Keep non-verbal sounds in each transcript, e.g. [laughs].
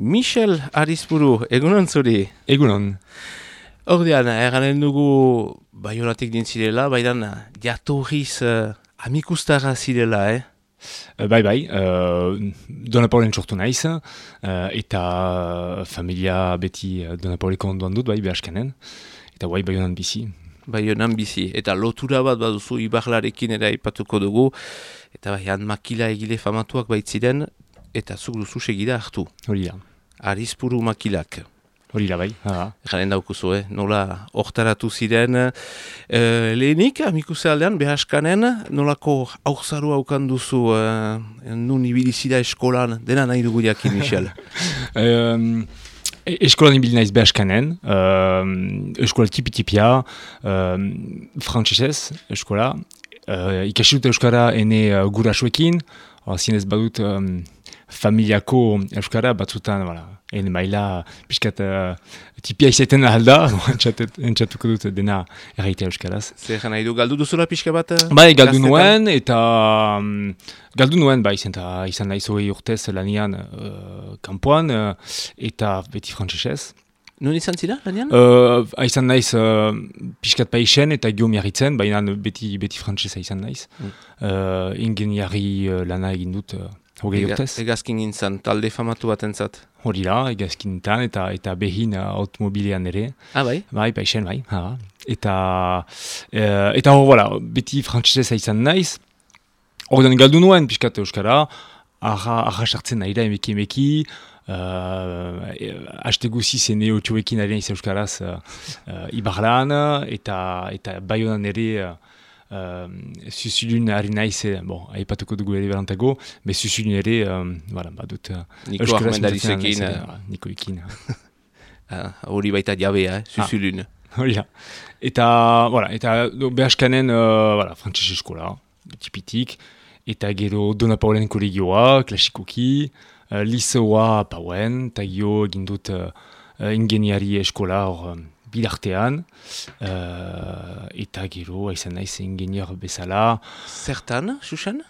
Michel Arizpuru, egunon zuri? Egunon. Ordean, erranen dugu baionatik dintzirela, baidan jatorriz uh, amikustara zirela, eh? Uh, bai, bai, uh, Donapolen sortu naiz, uh, eta familia beti Donapoleko onduan dut, bai, behaskanen, eta bai, baionan bizi. Baionan bizi, eta lotura bat baduzu ibarlarekin ere ipatuko dugu, eta bai, makila egile famatuak baitziren, eta zuk duzu segida hartu. Hori da. Arizpuru makilak. Hori da bai. Jaren daukuzu, eh? nola hortaratu ziren. E, lehenik, amikuse aldean, behaskanen, nolako aurzaru haukan duzu, e, nun ibilizida eskolan, dena nahi dugu jakin, Michel. [laughs] um... Eskolan ibil naiz behaskanen, uh, eskola tipi-tipia, uh, frantzesez, eskola. Uh, ikasi dut euskara ene uh, gurasuekin, zinez badut um, familiako euskara batzutan, voilà, en maila pixkat uh, tipia izaiten alda, [laughs] entzatuko dut dena erraite euskaraz. Zer nahi du, galdu duzula pixka bat? Bai, galdu nuen, eta um, galdu nuen, bai, izan, izan nahi zoe urtez lanian uh, kampuan, uh, eta beti frantzesez. Nun izan zira, lanian? Uh, izan naiz uh, pixkat paixen eta gio miarritzen, baina beti, beti frantzesa izan naiz. Mm. Uh, ingeniari uh, lana egin dut, uh, hogei urtez. Egazkin gintzen, talde famatu bat entzat. Hori da, egazkintan eta eta behin uh, automobilean ere. Ah, bai? Bai, paixen, bai. Ha. Eta, uh, eta hor, voilà, beti frantzesa izan naiz. Horren galdu nuen, pixkat euskara, arra sartzen nahi da emeki emeki, uh, haste guzi zene otxoekin ari naiz euskaraz uh, uh, ibarlan, eta, eta baionan ere uh, uh, zuzulun ari naiz, bon, haipatuko dugu ere berantago, be zuzulun ere, um, voilà, badut uh, Niko Ahmendarizekin. Niko ikin. Hori baita jabea, eh, zuzulun. Hori da. Eta, voilà, eta behaskanen, uh, voilà, frantzese eskola, tipitik, eta gero Dona Paulen kolegioa, klasikoki, uh, liceoa pauen, eta gio egin dut uh, ingeniari eskola hor um, bidartean, uh, eta gero haizan naiz ingeniar bezala. Zertan, Xuxen?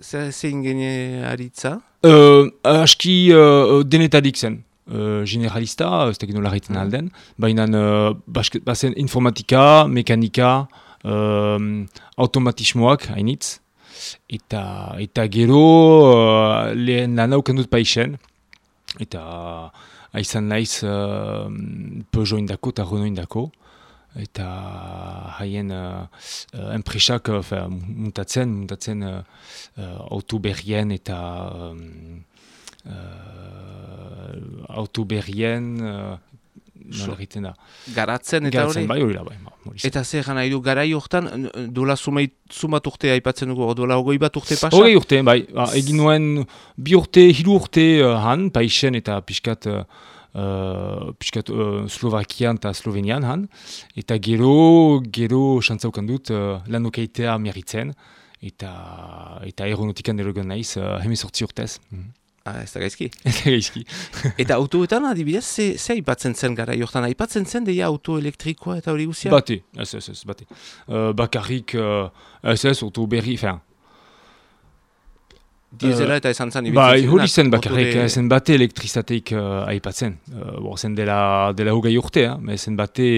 Zer ze ingeniaritza? Uh, aski uh, denetarik zen. Uh, generalista, ez da nola egiten alden, baina uh, bazen informatika, mekanika, uh, automatismoak hainitz, eta, eta gero uh, lehen lan hauken dut paixen, eta haizan naiz uh, Peugeot indako eta Renault indako, eta haien uh, enpresak uh, muntatzen, muntatzen uh, auto berrien eta um, uh, auto berrien nola egiten da. Garatzen eta hori? Garatzen, bai hori da, bai. Eta zer nahi du, garai hortan, dola sumat urte aipatzen dugu, dola hogei bat urte pasa? Hogei urte, bai. Ba, egin nuen bi urte, hiru urte uh, han, paixen eta pixkat, uh, pixkat uh, Slovakian eta Slovenian han. Eta gero, gero xantzaukan dut uh, lan okeitea miarritzen. Eta, eta aeronautikan erogan naiz, uh, hemezortzi urtez. Mm Ah, ez da gaizki. [laughs] Ez da gaizki. [laughs] eta autoetan adibidez, ze, ze aipatzen zen gara jortan? Aipatzen zen deia auto elektrikoa eta hori guzia? Bate, ez, ez, ez, bate. Uh, bakarrik, uh, ez ez, auto berri, fean. Diesela eta esan zen Ba, hori zen bakarrik, de... zen bate elektrizateik uh, aipatzen. Uh, zen dela, dela hogei urte, eh? zen bate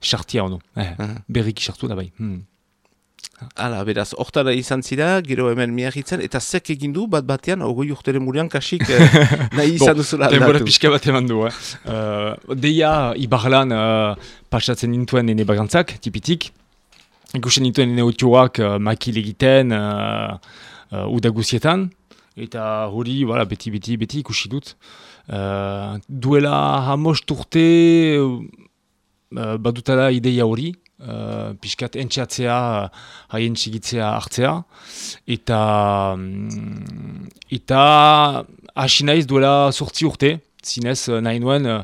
sartia ono. Eh, uh -huh. Berriki sartu da bai. Hmm. Hala, beraz, hortara izan zira, gero hemen miagitzen, eta zek egin du, bat batean, ogoi urteren murian kasik eh, [laughs] nahi izan duzula aldatu. Denbora pixka bat eman du, eh. uh, deia, ibarlan, uh, pasatzen nintuen nene bagantzak, tipitik. Ikusten nintuen nene otioak uh, makil egiten, uh, uh, udagusietan, eta hori, voilà, beti, beti, beti ikusi dut. Uh, duela hamost urte, uh, badutala ideia hori, Uh, piskat entxatzea, haien txigitzea hartzea, eta mm, eta hasi naiz duela sortzi urte, zinez nahi nuen, uh,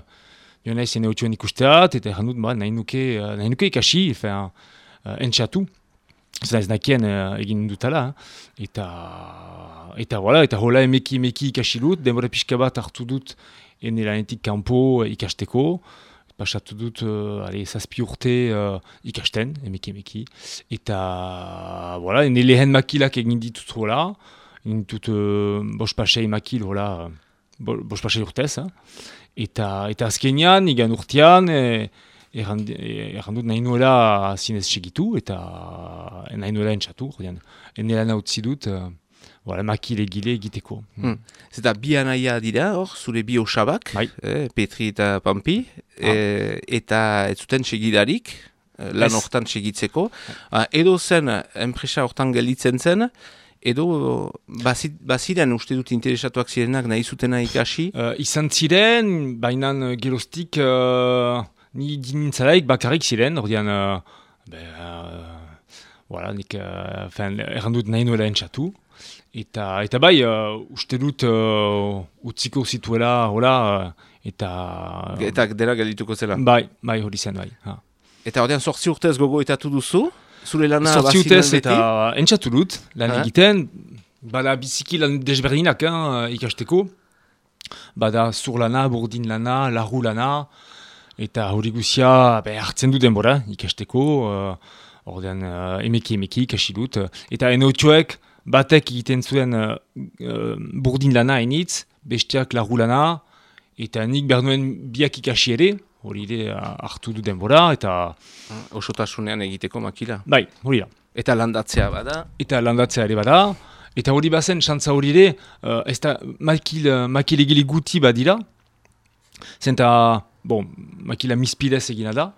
jo naiz ene utxuen ikusteat, eta erran dut, ba, nahi nuke, uh, nahi nuke ikasi, uh, entxatu, zinez nakien egin dutala, eta eta voilà, eta hola emeki emeki ikasi dut, denbora pixka bat hartu dut, ene lanetik kanpo ikasteko, pasatu dut, uh, ale, zazpi urte uh, ikasten, emeki emeki. Eta, voilà, lehen makilak egin ditut hola, egin ditut uh, bos pasei makil hola, bo, bost pasai urtez, eh? eta, eta azkenean, igan urtean, e, erran, e, erran dut nahi nuela zinez segitu, eta nahi nuela entxatu, ordean, ene lan utzi dut, uh, voilà, makile gile egiteko. Hmm. Zeta bi anaia dira, hor, zure bi osabak, Bai. eh, Petri eta Pampi, eh, eta ez zuten segidarik, eh, lan hortan segitzeko. Ah, edo zen, enpresa hortan gelditzen zen, edo bazit, baziren uste dut interesatuak zirenak nahi zutena ikasi, Uh, izan ziren, baina uh, geroztik uh, ni dinintzalaik bakarrik ziren, ordean, uh, be, uh, voilà, nik uh, errandut nahi nuela entxatu. Eta, eta bai, uh, uste dut uh, utziko zituela, hola, uh, eta... eta dela geldituko zela. Bai, bai, hori zen, bai. Ha. Eta ordean sortzi urtez gogoetatu duzu, zure lana Zortzi baziren utez beti? eta entxatu dut, lan Ha? egiten, bada biziki lan desberdinak eh, ikasteko, bada zur lana, burdin lana, larru lana, eta hori guzia be, hartzen du denbora ikasteko, uh, ordean uh, emeki emeki ikasi dut, eta enotxoek batek egiten zuen uh, burdin lana hainitz, besteak larru lana, eta nik behar nuen biak ikasi ere, hori ere uh, hartu du denbora, eta Ah, Osotasunean egiteko makila. bai, hori da. Eta landatzea bada, eta landatzea ere bada, eta hori bazen, xantza hori ere, uh, ez da makil, uh, makilegile guti badira, zenta, bon, makila mispidez egina da,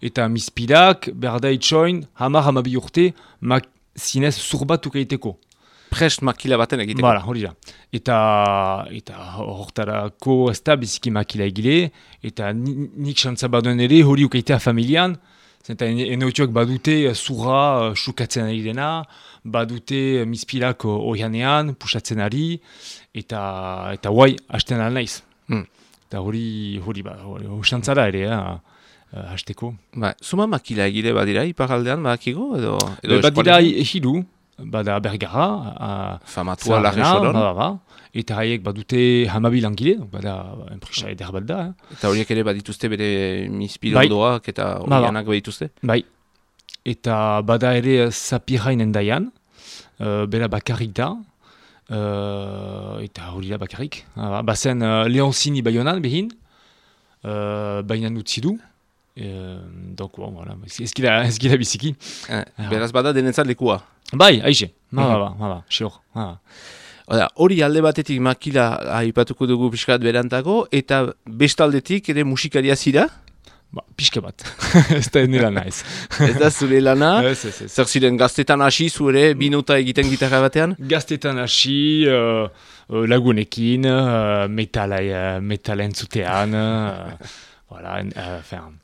eta mispidak, berda itxoin, hamar hamabi urte, mak, zinez zurbatuk egiteko. prest makila baten egiteko. Bala, hori da. Eta, eta hortarako ez da biziki makila egile, eta ni- nik xantza baduen ere hori ukeitea familian, zenta enoitxoak badute eh, zurra eh, sukatzen ari dena, badute mispilak eh, oianean, pusatzen ari, eta, eta guai, hasten naiz. Hmm. Eta hori, hori, ba, hori, hori xantza da ere, eh, eh, hasteko. Ba, zuma makila egile badira, iparaldean badakigo, edo... edo Bat dira eskualetan? ehidu, bada bergara, ah, Famatua larre solon, Ba, ba, eta haiek badute hamabi langile, bada enpresa eder bat da. Eh? eta horiek ere badituzte bere Bai. mispilondoak eta Ba, ba. horianak badituzte. Bai. Eta bada ere zapirain endaian, uh, bera bakarrik da, uh, eta hori da bakarrik. Ah, bazen uh, Leoncini baionan behin, uh, bainan utzi du, Uh, donc, bon, voilà, ez ez gira, ez gira biziki. Eh, Ja. beraz bada denetzat lekua. Bai, aixe, ba, Mhm. ba, ba, ba, ba, sior. ba. Oda, hori alde batetik makila aipatuko dugu pixkat berantago, eta bestaldetik ere musikaria zira, Ba, pixka bat, [laughs] ez da nila naiz. ez da zure lana, [laughs] Ez, ez, ez. zer ziren gaztetan hasi zu ere, binota egiten gitarra batean, Gaztetan hasi, uh, uh, lagunekin, uh, metala, uh, metala entzutean, uh, [laughs] voilà, uh, fin,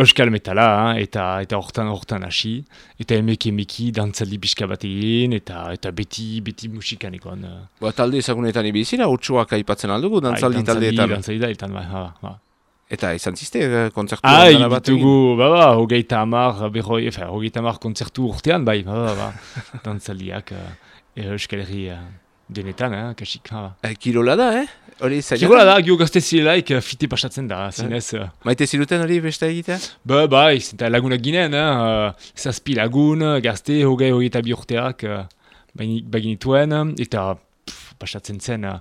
Euskal metala, eta eta hortan hortan hasi, eta emeki emeki dantzaldi pixka bat egin, eta eta beti beti musikan egon. Uh, ba, talde ezagunetan ibizira, utxoak aipatzen aldugu, dantzaldi taldeetan. Dantzaldi taldeetan, bai, ha, ha. Eta izan ziste, eh, kontzertu Ah, andana bat egin. ba, ba, hogeita hamar, berroi, efe, hogeita hamar kontzertu urtean, bai, ba, ba, ba, [laughs] dantzaldiak, uh, Euskal Herri uh, denetan, eh, kasik, ba. Eh, Kirola da, eh? Hori zaila. Kirola da, gio gazte zirelaik uh, fite pasatzen da, zinez. Uh, Maite ziruten hori beste egitea? ba, bai, eta lagunak ginen, eh, uh, zazpi lagun, gazte, hogei hogeita bi urteak, uh, baginituen, eta pff, pasatzen zen, uh,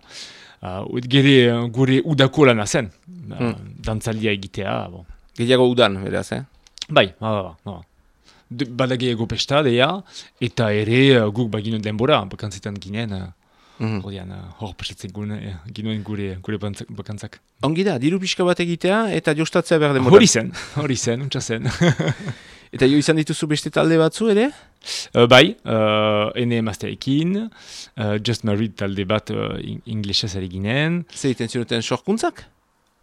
uh, gere, uh, gure udako lana zen, uh, Hmm. dantzaldia egitea, bon. Gehiago udan, beraz, eh? Bai, ba, ba, ba, ba. De- Bada gehiago pesta, deia, eta ere uh, guk baginen denbora, bakantzetan ginen, Ordean, uh, hor pasatzen gune, eh, ginuen gure, gure bakantzak. Ongi da, diru pixka bat egitea eta jostatzea behar denbora. Hori zen, hori zen, untsa zen. [laughs] Eta jo izan dituzu beste talde batzu ere? Uh, bai, uh, ene emazteekin, uh, Just Married talde bat uh, in inglesez ari ginen. Zer iten zinuten sorkuntzak?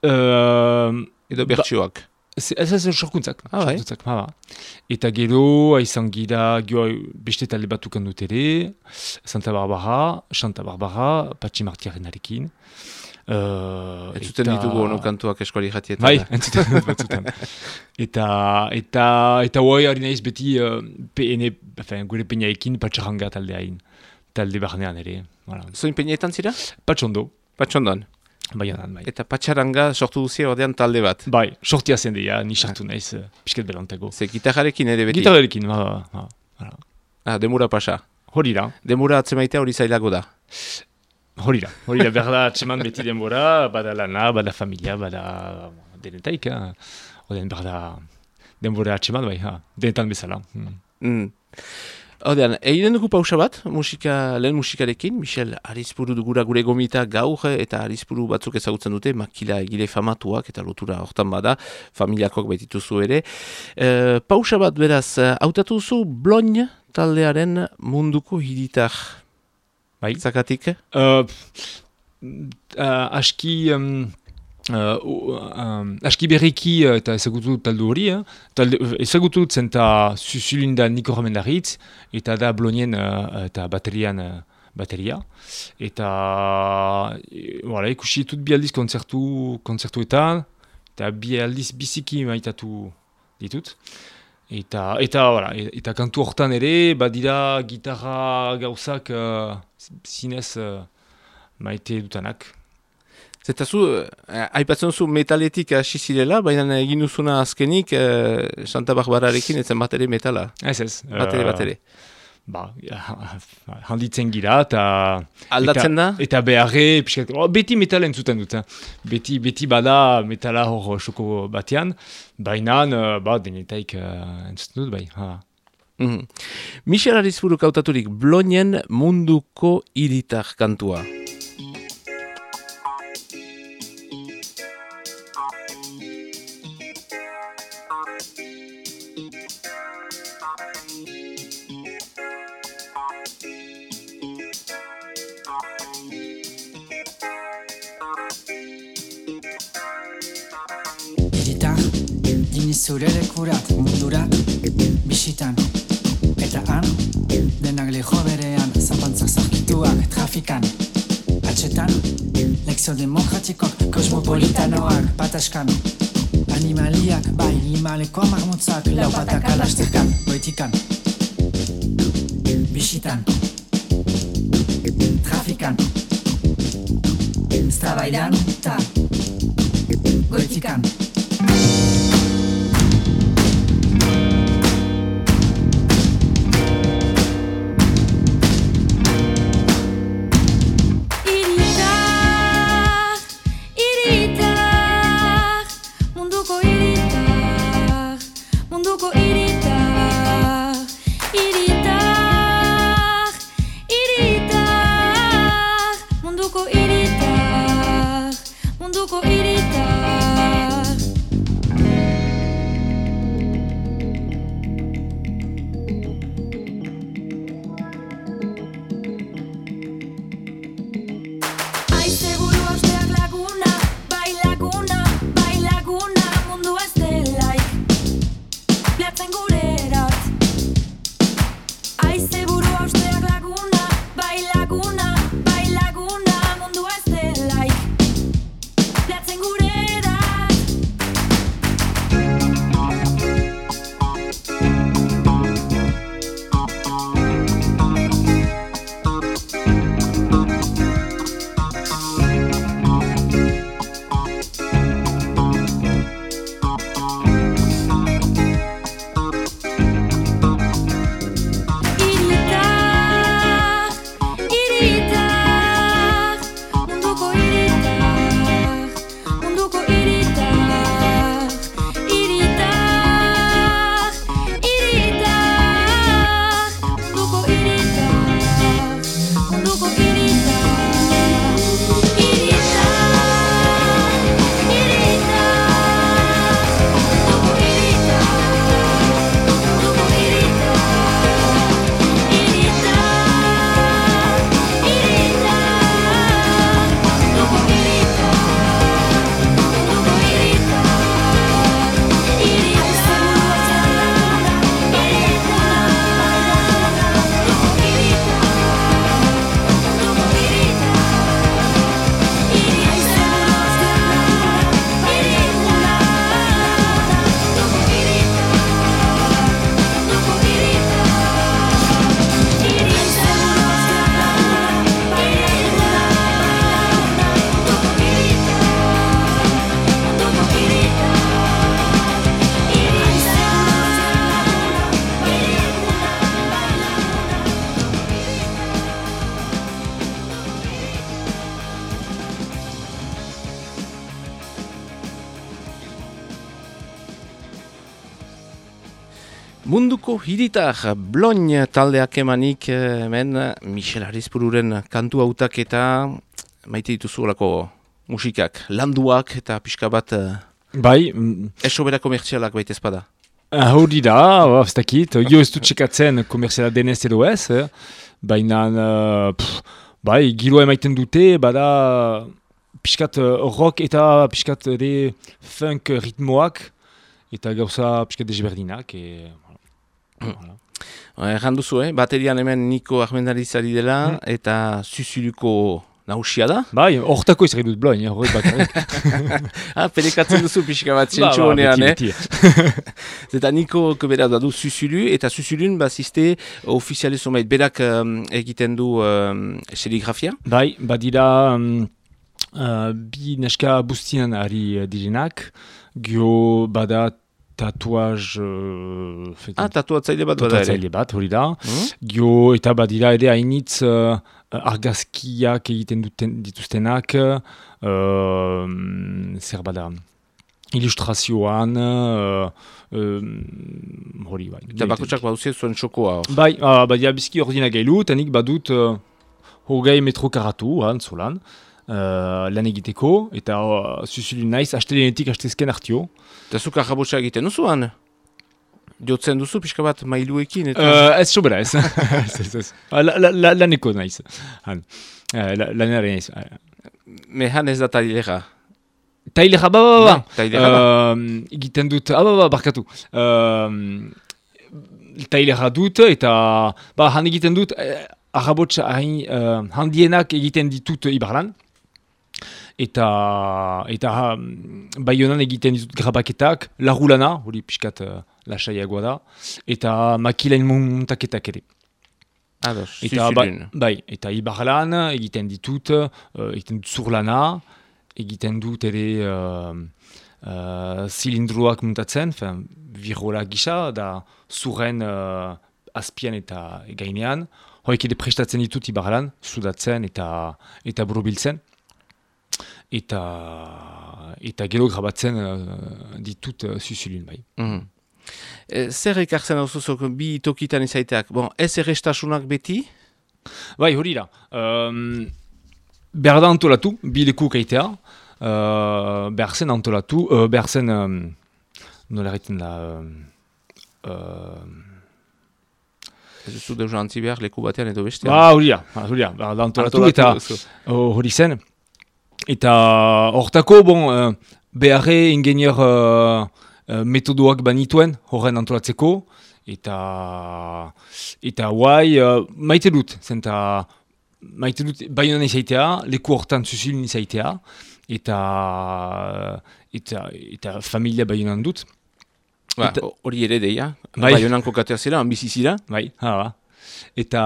Uh, Edo bertsioak? Ez ez sorkuntzak. Ah, bai. sorkuntzak, ba, ba. Eta gero, izan gira, gero beste talde bat ukan dut ere, Santa Barbara, Santa Barbara, Patxi Martiarenarekin. Uh, Ez zuten ditugu ono kantuak eskuali jatietan. Bai, [laughs] entzuten batzutan. eta, eta, eta guai ari naiz beti uh, PN, enfin, gure peinaekin patxaranga taldeain. Talde barnean ere. Voilà. Zoin peinetan zira? Patxondo, Patxondon. Bai anan, bai. Eta patxaranga sortu duzia ordean talde bat. Bai, sortia zen deia, ni sartu naiz, uh, pisket belantago. Ze gitarrarekin ere beti. Gitarrekin, ba, ba, ba. Voilà. Ah, demura pasa. Hori da. Demura atzemaitea hori zailago da. Hori da, hori da, berda atseman beti denbora, bada lana, bada familia, bada denetaik, eh? Oden berda denbora atseman, bai, ha, denetan bezala. Mm. Mm. Odean, egiten dugu pausa bat, musika, lehen musikarekin, Michel Arizpuru dugura gure gomita gaur eta Arizpuru batzuk ezagutzen dute, makila egile famatuak eta lotura hortan bada, familiakoak baitituzu ere. E, pausa bat beraz, hautatu duzu Bloin taldearen munduko hiritar. Bai? Zakatik? Uh, uh, aski... Um... Uh, uh, aski berriki uh, eta ezagutu taldu hori, eh? talde, ezagutu zen eta susulinda niko ramendaritz, eta da blonien uh, eta baterian uh, bateria. Eta e, voilà, ikusi ditut bi aldiz konzertu, konzertuetan, eta bi aldiz biziki maitatu ditut. Eta, eta, voilà, eta kantu hortan ere, badira gitarra gauzak uh, zinez uh, maite dutanak. Zeta zu, eh, aipatzen zu metaletik hasi zirela, baina egin duzuna azkenik eh, Santa Barbararekin etzen bat ere metala. Ez ez. Bat ere, bat ere. Ba, [laughs] handitzen gira eta... Aldatzen da? Eta beharre, piskat, oh, beti metalen zuten dut. Beti, beti bada metala hor soko batean, baina, ba, denetaik uh, entzuten dut, bai. Ha. Mm -hmm. Michel Arizburuk autaturik, Bloinen munduko iritar kantua. Zure lekurat mundurat bisitan. Eta han, denak leho berean zapantzak zarkituak trafikan. Atxetan, lekzio demokratikok kosmopolitanoak pataskan Animaliak bai limaleko marmotzak lau patak alasterkan Boitikan, bisitan, trafikan. Zabaidan, ta, goitikan Munduko hiritar bloin taldeak emanik eh, hemen Michel Arizpururen kantu hautak eta maite dituzu olako musikak, landuak eta pixka bat eh, Bai, mm, esobera komertzialak baita ezpada. ah, hori da, ba, ez dakit, jo ez dut txekatzen komerziala denez edo ez, eh? baina, uh, pff, bai, giroa emaiten dute, bada pixkat uh, rock eta pixkat ere funk ritmoak, eta gauza pixkat desberdinak, e, voilà. Erran duzu, eh? baterian hemen Niko Armendarizari dela eta Zuzuluko nausia da. Bai, hortako izan dut bloin, eh, horret bakarrik. [laughs] Ah, pelekatzen duzu pixka bat [laughs] Ba, zentsu ba, honean, eh? beti, [laughs] beti. Eta Niko kebera da du Zuzulu eta Zuzulun bazizte ofiziale zomait berak um, egiten du um, serigrafia. Bai, badira um, uh, bi neska bustian ari uh, direnak, gio bada tatuaz... Uh, fekin- Ah, tatuatzaile bat bada ere. tatuatzaile bat, hori da. Mhm. Gio eta badira ere hainitz uh, argazkiak egiten duten dituztenak, uh, zer bada, ilustrazioan, uh, um, hori bai. Eta bakotsak baduzia zuen txokoa. Bai, uh, badia bizki ordina gailu, eta nik badut uh, hogei metro karatu, han, zolan, uh, lan egiteko, eta uh, zuzulu naiz, astelenetik astezken hartio. Eta zuk arrabotsa egiten duzuan? Jotzen duzu pixka bat mailuekin eta... Uh, ez sobera, ez. [laughs] ez, ez. Ah, La, la, la, laneko naiz. Han. Uh, la, lanare naiz. Mehan ez da tailera. Tailera, ba, ba, ba. Tailera da. Uh, egiten dut, ah, ba, ba, barkatu. Uh, tailera dut, eta, ba, han egiten dut, eh, arrabotsa hain, uh, handienak egiten ditut Ibarlan. Eta, eta um, baionan egiten ditut grabaketak, lagulana, hori pixkat uh, lasaiagoa da, eta makilain muntaketak ere. Ados, Eta, ba, bai, eta ibarlan egiten ditut, uh, egiten dut zurlana, egiten dut ere uh, uh, zilindroak muntatzen, fen, virola gisa, da zurren uh, azpian eta gainean, hoik ere prestatzen ditut ibarlan, sudatzen eta eta burubiltzen. Eta, eta gero grabatzen uh, ditut uh, zuzulun bai. Mhm. E, zer ekartzen hau bi tokitan izaiteak? Bon, ez errestasunak beti? Bai, hori da. Um, behar da antolatu, bi leku kaitea. Uh, behar zen antolatu, uh, behar zen, um, nola egiten da, um, uh, Ez duzu deus antzi behar leku batean edo bestean? ba, hori da, hori da, antolatu, eta oh, hori zen. Eta hortako, bon, uh, beharre ingenier uh, uh, metodoak banituen, horren antolatzeko, eta, eta guai, uh, maite dut, zenta, maite dut, baionan izaitea, leku hortan zuzilun izaitea, eta, eta, eta familia baionan dut. Ba, eta- hori ere deia. Bai. Baionan kokatea zira, bizi zira. Bai, ha, ba. Eta,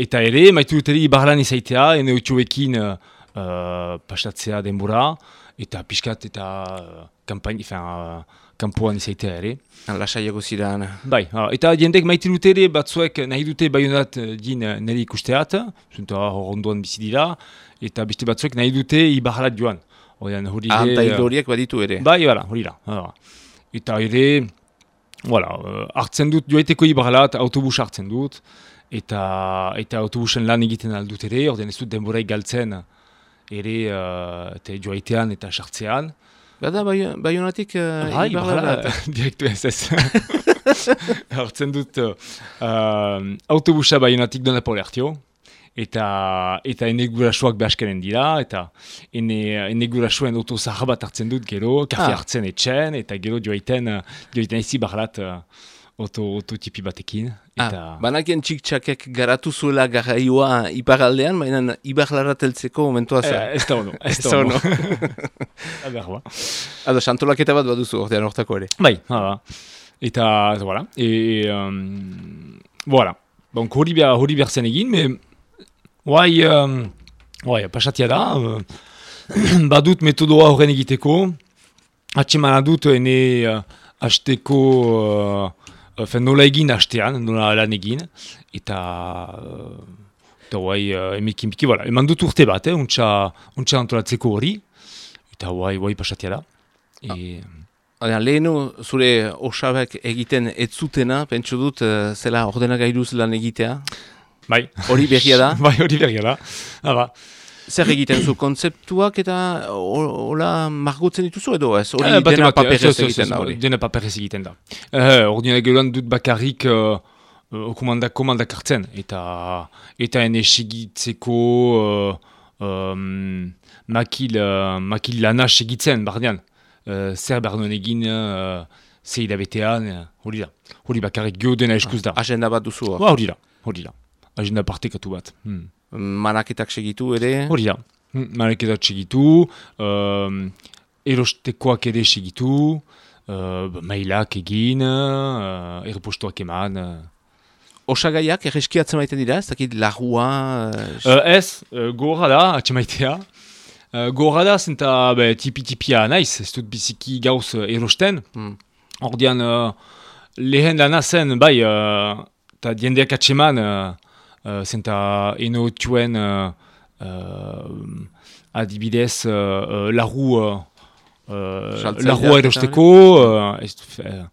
eta ere, maitu dut ere ibarlan izaitea, ene otxoekin uh, uh, pasatzea denbora, eta pixkat eta uh, kampain, enfin, uh, kanpoan izaitea ere. Lasaiago ziran. Bai, ha, eta jendek maite dut ere, batzuek nahi dute baionat uh, din uh, nire ikusteat, zunta hor ondoan bizi dira, eta beste batzuek nahi dute ibarlat joan. Oian, hori Anta ere, hildo horiek baditu ere. Bai, bera, hori da. hala. Eta ere, voilà, uh, hartzen dut, joaiteko ibarlat, autobus hartzen dut, eta, eta autobusen lan egiten aldut ere, orden ez dut denborai galtzen ere uh, te joaitean eta sartzean. Bada, bai- baionatik uh, Bai, Ibarra- ibarlat, [laughs] direktu ez ez. [laughs] hartzen dut uh, autobusa baionatik dona polertio, eta eta ene gurasoak behaskenen dira, eta ene, ene gurasoen auto zahar bat hartzen dut gero, kafe Ah. hartzen etxen, eta gero joaiten, uh, joaiten izi barlat uh, auto, auto tipi batekin. Eta, Ah, banakien txik-txakek garatu zuela garaioa iparaldean, baina ibarlara teltzeko momentua zen. Eh, ez da ono, ez da ono. [laughs] Ado, santolaketa bat baduzu ordean hortako ere. Bai, hala. Eta, eta, voilà. E, um, voilà. Bon, hori behar, hori behar zen egin, me, guai, um, guai, pasatia da, [clears throat] badut metodoa horren egiteko, atxemana dut ene uh, hasteko, uh, fen nola egin hastean, nola lan egin, eta, uh, eta guai, uh, emekin biki, voilà, eman dut urte bat, eh, untxa, untxa antolatzeko hori, eta guai, guai pasatia da. E, Baina, lehenu zure osabek egiten ez zutena, pentsu dut, eh, zela ordenagailuz lan egitea. Bai. Hori berria da. [laughs] bai, hori berria da. Ah, ba. Zer egiten zu, kontzeptuak eta ho- hola margotzen dituzu edo ez? Hori Eh, bate dena paperez ez, ez, ez, egiten da hori. Dena paperez egiten da. Eh, Ordinagailuan dut bakarrik uh, uh, komandak, komandak hartzen. Eta, eta ene segitzeko uh, um, makil, uh, makil lana segitzen, barnean. Uh, zer behar nuen egin uh, ze hilabetean, uh, hori da. Hori bakarrik gio dena eskuz da. Agenda bat duzu hor. Ba, hori da, hori da. Agenda partekatu bat. Hmm. Manaketak segitu ere. Hori da. Mareketat segitu, um, erostekoak ere segitu, uh, mailak egin, uh, errepostoak eman. Uh. Osagaiak erreskiatzen maiten dira, ez dakit larua... eh, Uh, ez, uh, gogorra da, atxemaitea. Uh, gogorra da, zenta be, tipi-tipia naiz, ez dut biziki gauz uh, erosten. Ordean, uh, lehen lana zen, bai, uh, eta diendeak atxeman, uh, uh, zenta eno tuen uh, uh, adibidez uh, uh, larru, uh, uh, larrua eta erosteko, uh, ez, uh,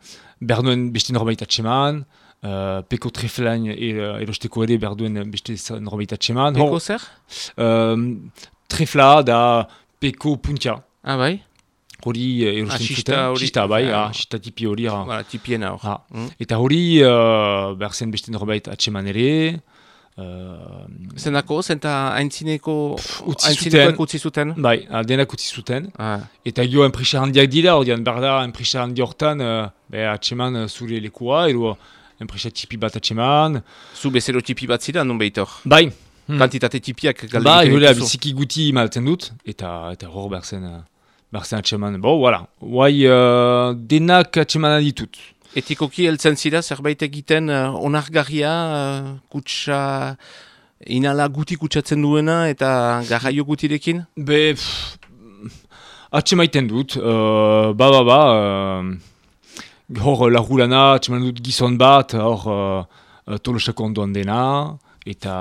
behar nuen beste norbait atxeman, uh, peko treflain er, erosteko ere behar duen beste norbait atxeman. Peko Hor, zer? um, trefla da peko puntia. Ah, bai? Hori uh, erosten Ah, xista zuten. Xista, bai, Ah. ah, xista tipi hori. ah. Voilà, tipiena hor. Ah. Mm. Eta hori, uh, behar zen beste norbait atxeman ere. Uh, Zendako, zenta haintzineko... zuten. utzi zuten. bai, ah, denak utzi zuten. Ah. Eta gio enpresa handiak dira, ordean behar da enpresa handi hortan, uh, be, atxeman uh, zure lekua, edo enpresa tipi bat atxeman. Zu bezero tipi bat zira, nun behitor. Bai, Hmm. Kantitate tipiak galde da, dituzu. biziki guti maltzen dut, eta, eta hor behar zen, uh, behar zen atxeman. Bo, voilà, guai uh, denak atxeman ditut. Etikoki heltzen zira, zerbait egiten uh, onargarria, uh, kutsa... Inala guti kutsatzen duena eta garraio gutirekin? Be, atxemaiten dut, uh, ba, ba, ba, uh, hor lagulana, atxeman dut gizon bat, hor uh, tolosako ondoan dena, eta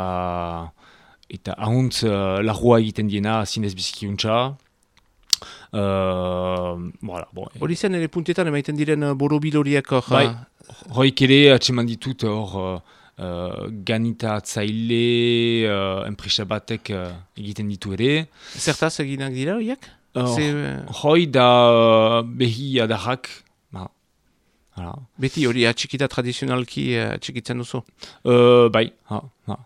eta ahuntz uh, lagua egiten diena zinez biziki untxa. Uh, voilà, bon, Hori zen ere puntietan emaiten diren uh, borobil horiek hor. Bai. uh, Hoik ere atxeman ditut hor uh, uh, ganitatzaile uh, enpresa batek uh, egiten ditu ere. Zertaz eginak dira horiek? Hor, uh, hoi da uh, behi adarrak. Ba. Hala. beti hori atxikita tradizionalki uh, atxikitzen duzu. Uh, bai, ha, ha.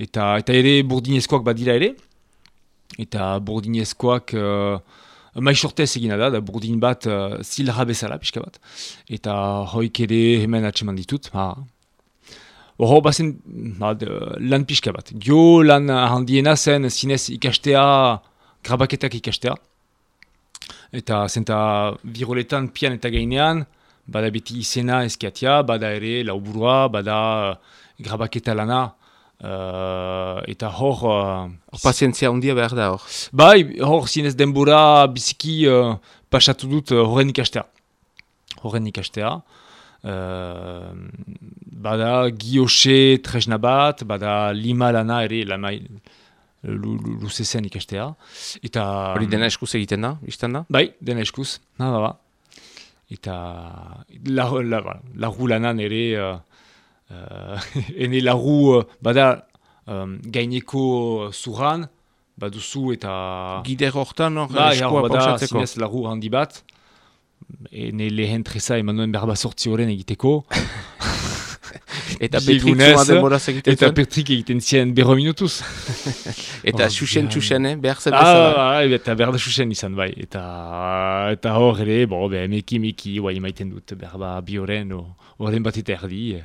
Eta, eta ere burdinezkoak badira ere. Eta burdinezkoak uh, maixortez egina da, da burdin bat uh, zilra bezala pixka bat. Eta hoik ere hemen atseman ditut. Ha. Hor bazen ba, de, lan pixka bat. Gio lan handiena zen zinez ikastea, grabaketak ikastea. Eta zenta viroletan pian eta gainean, bada beti izena eskiatia, bada ere lauburua, bada uh, grabaketa lana. Uh, eta hor, uh, Hor pazientzia handia behar da hor. bai, hor zinez denbora biziki uh, pasatu dut uh, horren ikastea. Horren ikastea. Uh, bada giose tresna bat, bada lima lana ere, lama lu, lu, luze zen ikastea. Eta, Hori dena eskuz egiten da, biztan da? Bai, dena eskuz. Na, ba, ba. Eta la, la, ba, lagu lanan ere, uh, uh, [laughs] ene lagu, uh, bada um, gaineko zurran, baduzu eta... Gider hortan hor Ba, bada pausatzeko. zinez lagu handi bat, ene lehen treza eman nuen berba sortzi horren egiteko, [laughs] Eta Bigunez, betrikzua denboraz egiten eta. Petrik egiten zien berro minutuz. [laughs] Eta Oh, xuxen xuxen, eh? behar zen Ah, bezala. ah, eta berda xuxen izan bai. Eta, eta hor ere, bo, be, meki meki, guai maiten dut, berba bi horren, horren bat eta erdi. eh.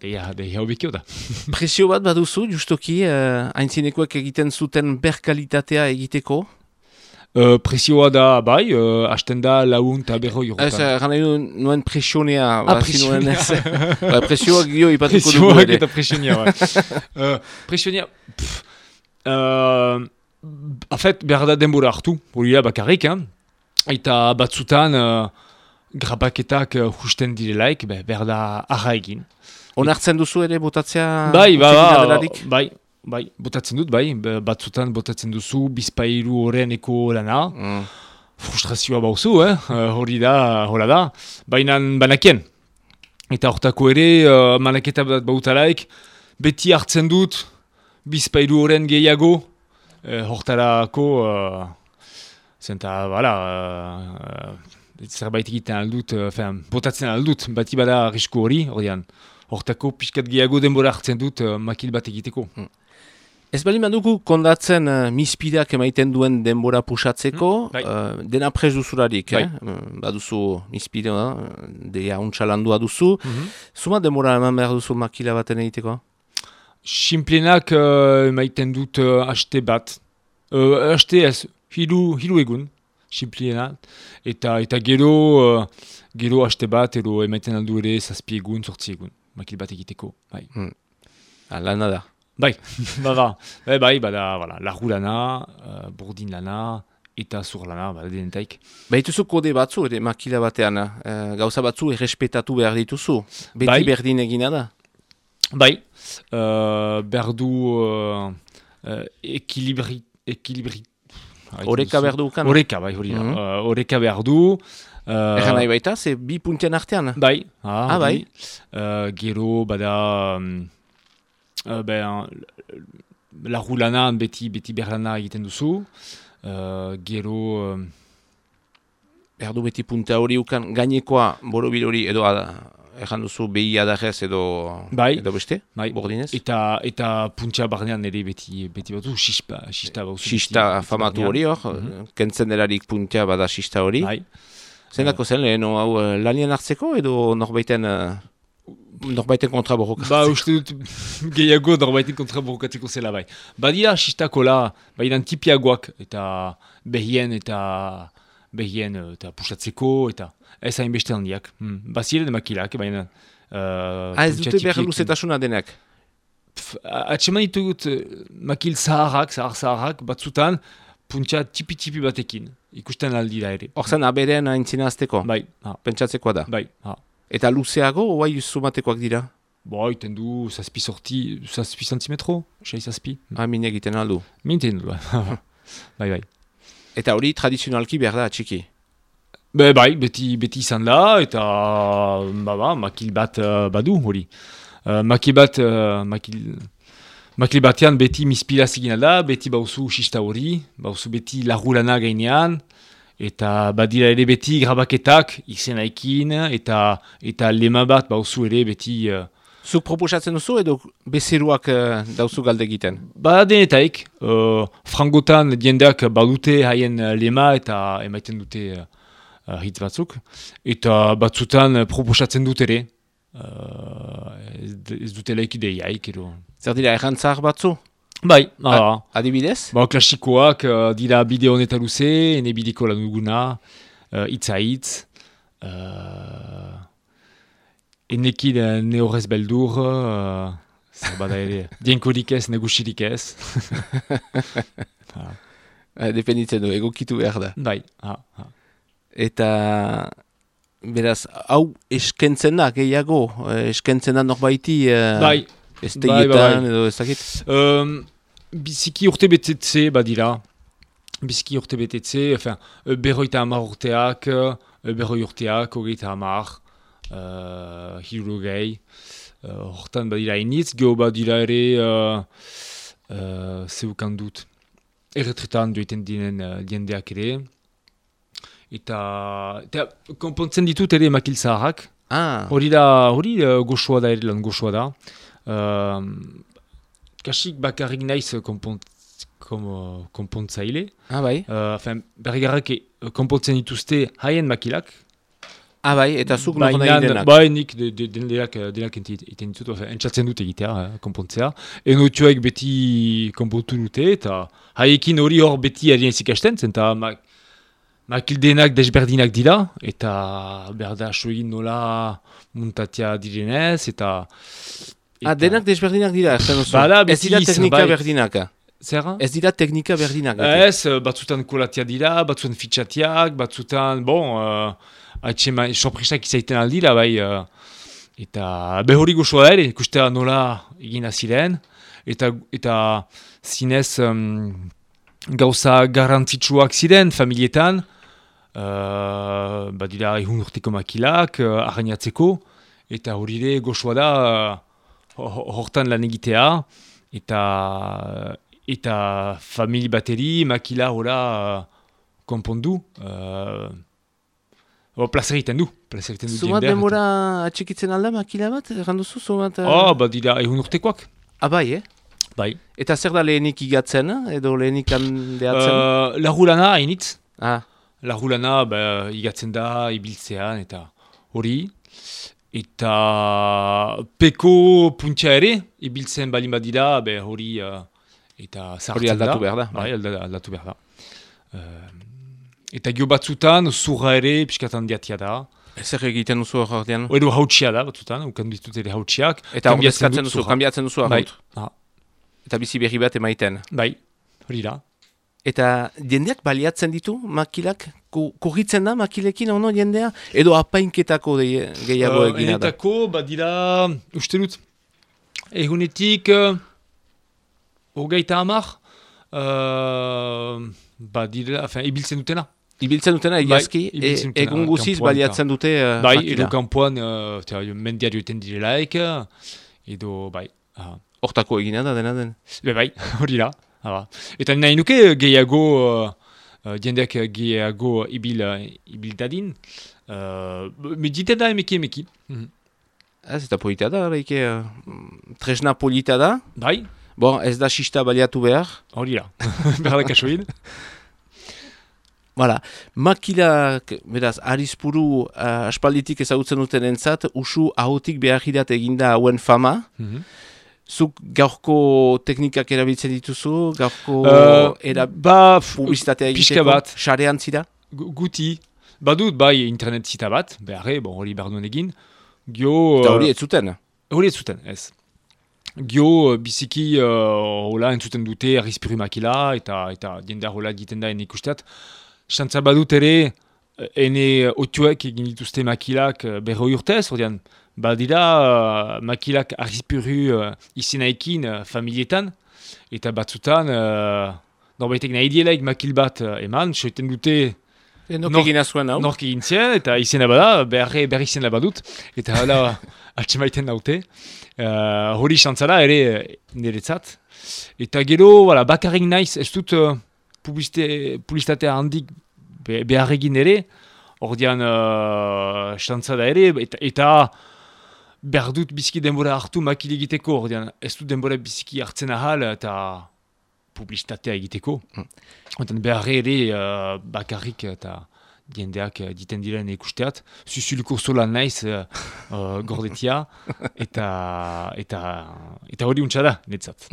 Deia, deia hobekio da. [laughs] Presio bat baduzu, justoki, uh, haintzinekoek egiten zuten berkalitatea egiteko. Uh, presioa da, bai, uh, hasten da laun eta berroi Ez, horretan. uh, gana nuen, nuen presionea. Ah, presionea. ez. ba, presioak gio ipatuko dugu Presioak ere. eta presionia, bai. uh, [laughs] presionia, pff, uh, afet, behar da denbora hartu, hori da bakarrik, eh? eta batzutan uh, grabaketak uh, justen direlaik, be, behar da arra egin. Onartzen duzu ere botatzea bai, ba, ba, delarik? bai, bai, botatzen dut, bai, batzutan botatzen duzu bizpairu horren eko lana. Mm. frustrazioa bauzu, eh? Eh, hori da, hola da, baina banakien. Eta hortako ere, uh, manaketa bat bautalaik, beti hartzen dut, bizpailu horren gehiago, eh, hortarako, uh, zenta, bala, uh, zerbait egiten aldut, uh, fean, botatzen aldut, bati bada risku hori, horian, hortako pixkat gehiago denbora hartzen dut uh, makil bat egiteko. Hmm. Ez bali madugu kondatzen uh, mispidak emaiten duen denbora pusatzeko, Hmm, bai. uh, dena prez duzularik, Bai. eh? Uh, baduzu mispide, uh, deia untxalandua duzu. Mhm. Zuma denbora eman behar duzu makila baten egiteko? Simplenak uh, emaiten dut uh, aste bat. Uh, aste ez, hilu, hilu egun, simplena. Eta, eta gero, uh, gero aste bat, edo emaiten aldu ere zazpi egun, sortzi egun. [laughs] Makil bat egiteko, bai. Ah, lana da. Bai, bada, bai, bai, bada, bada, largu lana, uh, burdin lana, eta zur lana, bada denetaik. Baituzu kode batzu, ere makila batean, uh, gauza batzu errespetatu behar dituzu. Beti Bai. berdin egina da. Bai, uh, behar du uh, uh, ekilibri, ekilibri, Horeka behar du ukan. Horeka, bai, hori da. Mhm. Uh, Horeka behar du. Uh, Egan nahi baita, ze bi punten artean. Bai, ah, Ah, bai. hori. Uh, gero, bada, um, uh, ben, larru lanan beti, beti behar lana egiten duzu. Uh, gero, um, Behar du beti punta hori ukan, gainekoa borobil hori edo egan duzu behi adarrez edo, Bai. edo beste, bai, bordinez. eta, eta puntxa barnean ere beti, beti batu, xispa, xista bauzu. Sista beti famatu hori hor, kentzen delarik puntea bada sista hori. Bai. Zendako zen lehen, hau eh, lanien hartzeko edo norbaiten, eh, norbaiten kontra borroka. Ba, uste dut gehiago norbaitin kontra borrokatzeko zela bai. Badira sistakola, baina tipiagoak eta behien eta behien eh, eta pusatzeko eta ez hainbeste handiak. Hmm. Baziren makilak, baina... Uh, Ah, ez dute behar luzetasuna denak. Atseman ditugut eh, makil zaharrak, zahar zaharrak, batzutan puntxa tipi-tipi batekin. Ikusten aldira ere. Hor zen aberen aintzina azteko, Bai, ha, pentsatzekoa da. bai, ha. Eta luzeago, oai zumatekoak dira. Bo, iten du zazpi sorti, zazpi centimetro, sei zazpi. Ah, mine egiten aldu. Minten du, bai, bai. Eta hori tradizionalki behar da, txiki. Be, bai, beti, beti izan da, eta ba, ba, makil bat uh, badu hori. Uh, makil bat, uh, makil, makil batean beti mispila zigina da, beti bauzu xista hori, bauzu beti lagulana gainean, eta badira ere beti grabaketak izenaikin, eta, eta lema bat bauzu ere beti... Uh, Zuk proposatzen duzu edo bezeruak uh, dauzu galde egiten? Bada denetaik, uh, frangotan diendeak badute haien lema eta emaiten dute uh, uh, hitz batzuk. Eta batzutan uh, proposatzen dut ere. Uh, ez, ez dute laik ideiaik edo. Zer dira, errantzar batzu? Bai, ah. Adibidez? ba, klasikoak uh, dira bideo honetan luze, ene bideko lan duguna, uh, hitza hitz. Uh, enekin uh, ne horrez beldur, uh, zer bada ere, [laughs] dienkorik ez, negusirik ez. [laughs] Eh, dependitzen du, egokitu behar da. Bai, ha, ha. Eta, beraz, hau eskentzen da, gehiago, eh, eskentzen da norbaiti, uh, Bai, esteietan bai, bai. edo ez dakit. um, biziki urte betetze badira. Biziki urte betetze, enfin, euh, berroita hamar urteak, berroi urteak, hogeita hamar, uh, hirurogei. Uh, hortan badira initz, geho badira ere, uh, uh, zeukan dut, erretretan dueten dinen uh, diendeak ere. Eta, eta konpontzen ditut ere makil zaharrak, Ah, Hori da, hori uh, goxoa da ere lan goxoa da. Um, kasik bakarrik naiz uh, konpont, kom, uh, konpontzaile. ah bai, Uh, enfin, berrigarrak uh, konpontzen dituzte haien makilak. ah bai, eta zuk nor nahi Baina, denak. bai, nik de, de, de, denak, uh, denak enti- iten ditut, enfin, entzatzen dut egitea, uh, konpontzea. Enotioek beti konpontu dute, eta haiekin hori hor beti adien zikasten, zenta ma, makil denak desberdinak dira, eta behar da so egin nola muntatia direnez, eta... Ah, denak desberdinak dira, erten duzu. Bada, Ez beti dira teknika zerbait. berdinak. Zer? Ez dira teknika berdinak. Ez, eh, batzutan kolatia dira, batzutan fitxatiak, batzutan, bon, uh, atxema, sorpresak izaiten aldira, bai, uh, eta behori gozoa da ere, ikustea nola egin ziren, eta, eta zinez um, gauza garrantzitsuak ziren familietan, uh, badira ehun urteko makilak, uh, arrainatzeko, eta hori ere goxoa da uh, ho- hortan lan egitea, eta eta famili bateri makila hola uh, konpondu, uh, oh, plaza egiten du, plaza egiten du Zumat eta- denbora atxikitzen alda makila bat, erranduzu, zumat... Uh... Oh, badira ehun urtekoak, Ah, bai, eh? bai. Eta zer da lehenik igatzen, edo lehenik handeatzen? Uh, Lagulana hainitz, Ah, Lagulana ba, igatzen da ibiltzean eta hori. Eta peko puntxa ere, ibiltzen balin badira, be, hori uh, eta zartzen Hori aldatu da. behar da, Bai, alda, aldatu behar da. Uh, eta gio batzutan, zurra ere, pixkatan diatia da. zer egiten duzu hor ordean? Edo hautsia da, batzutan, ukan ditut ere hautsiak. Eta hor Kanbiatzen bezkatzen duzu, zurra. kanbiatzen duzu Bai, arrut. ah, Eta bizi berri bat emaiten. bai, hori da. Eta jendeak baliatzen ditu makilak? Ku- Kurritzen da makilekin ono jendea? Edo apainketako de, gehiago Uh, egina da? Enetako, badira, uste dut, egunetik, uh, hogeita hamar, uh, badira, enfin, ibiltzen dutena. Ibiltzen dutena egiazki, Bai, e, egun guziz baliatzen dute uh, bai, makila. edo kanpoan, uh, eta mendia joeten direlaik, uh, edo, bai. Hortako egina da dena den. Be bai, [laughs] hori da. Hala. Eta nahi nuke gehiago, uh, jendeak gehiago ibil, ibil dadin. Uh, mediten da emeki emeki. Mhm. Ez eta polita da, araike, uh, tresna polita da. Bai, Bon, ez da sista baliatu behar. hori da. [laughs] Behar da kasoin. Voilà. Makilak, beraz, arizpuru uh, aspalditik ezagutzen duten entzat, usu ahotik behagirat eginda hauen fama. Mhm. Zuk gaurko teknikak erabiltzen dituzu, gaurko Uh, era ba, publizitatea egiteko, bat. sarean zira? gu- guti. Badut, bai, internet zita bat, beharre, bon, hori behar duen egin. Gio... Eta hori ez zuten. Hori ez zuten, ez. Gio, biziki, uh, hola, entzuten dute, arrizpiru makila, eta, eta jendea hola egiten da ene ikusteat. Xantza badut ere, eh, ene otuek egin dituzte makilak berroi urtez, ordean, badira uh, makilak arrizpiru uh, izenaekin uh, familietan, eta batzutan, uh, norbaitek nahi dielaik makil bat uh, eman, soiten dute E, Nok Nor- egina zuen hau? Nork egin zien, eta izena bada, berri, berri izena badut, eta hala [laughs] atxemaiten daute. Uh, hori xantzara ere eh, niretzat. Eta gero, voilà, bakarrik naiz, ez dut uh, publizitatea handik be, behar egin ere, ordean uh, xantzada ere, eta, eta behar dut biziki denbora hartu makil egiteko, ordean ez dut denbora biziki hartzen ahal, eta publizitatea egiteko. Otan behar ere uh, bakarrik eta jendeak uh, diten diren ikusteat. Zuzuluko zola naiz uh, uh, gordetia [laughs] eta eta eta hori untsa da, netzat.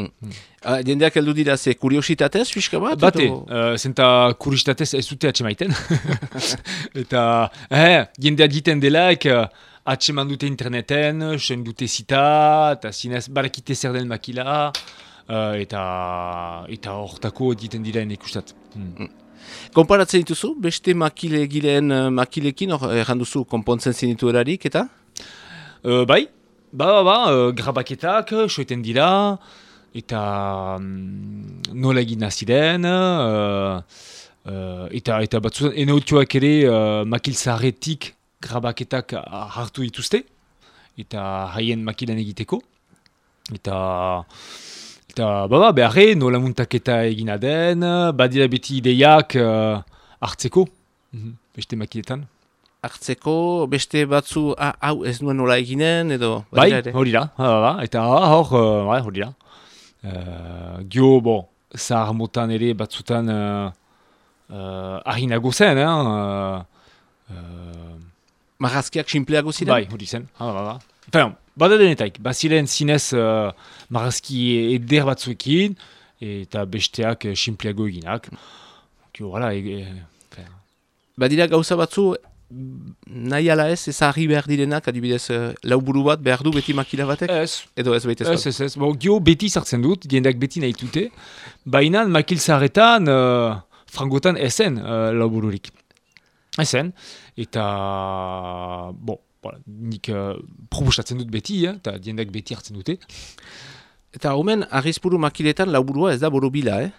Ah, jendeak heldu dira ze kuriositatez, fiska bat? Bate, edo- uh, zenta kuristatez ez dute atxemaiten. [laughs] [laughs] eta eh, jendea diten delaik uh, atxeman dute interneten, sen dute zita, eta zinez barakite zer den makila, uh, eta eta hortako diten diren ikustat. Hmm. Konparatzen dituzu, beste makile gileen uh, makilekin, hor erran duzu konpontzen zinitu erarik, eta? Uh, bai, ba, ba, ba, uh, grabaketak, soeten dira, eta mm, nola egin ziren, uh, uh, eta, eta batzutan, enautioak ere uh, makil zaharretik grabaketak uh, hartu dituzte, eta haien makilan egiteko, eta... Eta, baba, beharre, nola muntaketa egina den, badira beti ideiak uh, hartzeko, mhm, beste makiletan. Hartzeko, beste batzu, ah, hau ez nuen nola eginen, edo... Bai, hori da, eta ah, hor, uh, hori da. Uh, gio, bo, zahar motan ere batzutan uh, uh, ahinago zen, eh? Uh, uh, Marrazkiak simpleago ziren? bai, hori zen, hala da. Enfin, bada denetaik, baziren zinez uh, marazki eder batzuekin, eta besteak uh, simpleago eginak. Gio, hala, e, e, Badira gauza batzu, nahi ala ez, ezagri behar direnak, adibidez, uh, lauburu bat behar du beti makila batek? ez, Edo ez baita Ez, ez, ez. Bon, gio beti sartzen dut, jendeak beti nahi dute. Baina makil zaharretan, uh, frangotan esen uh, laubururik. Esen. Eta, bon, voilà, nik uh, proposatzen dut beti, eh, eta jendeak beti hartzen dute. Eta omen, arrizpuru makiletan lauburua ez da borobila, eh?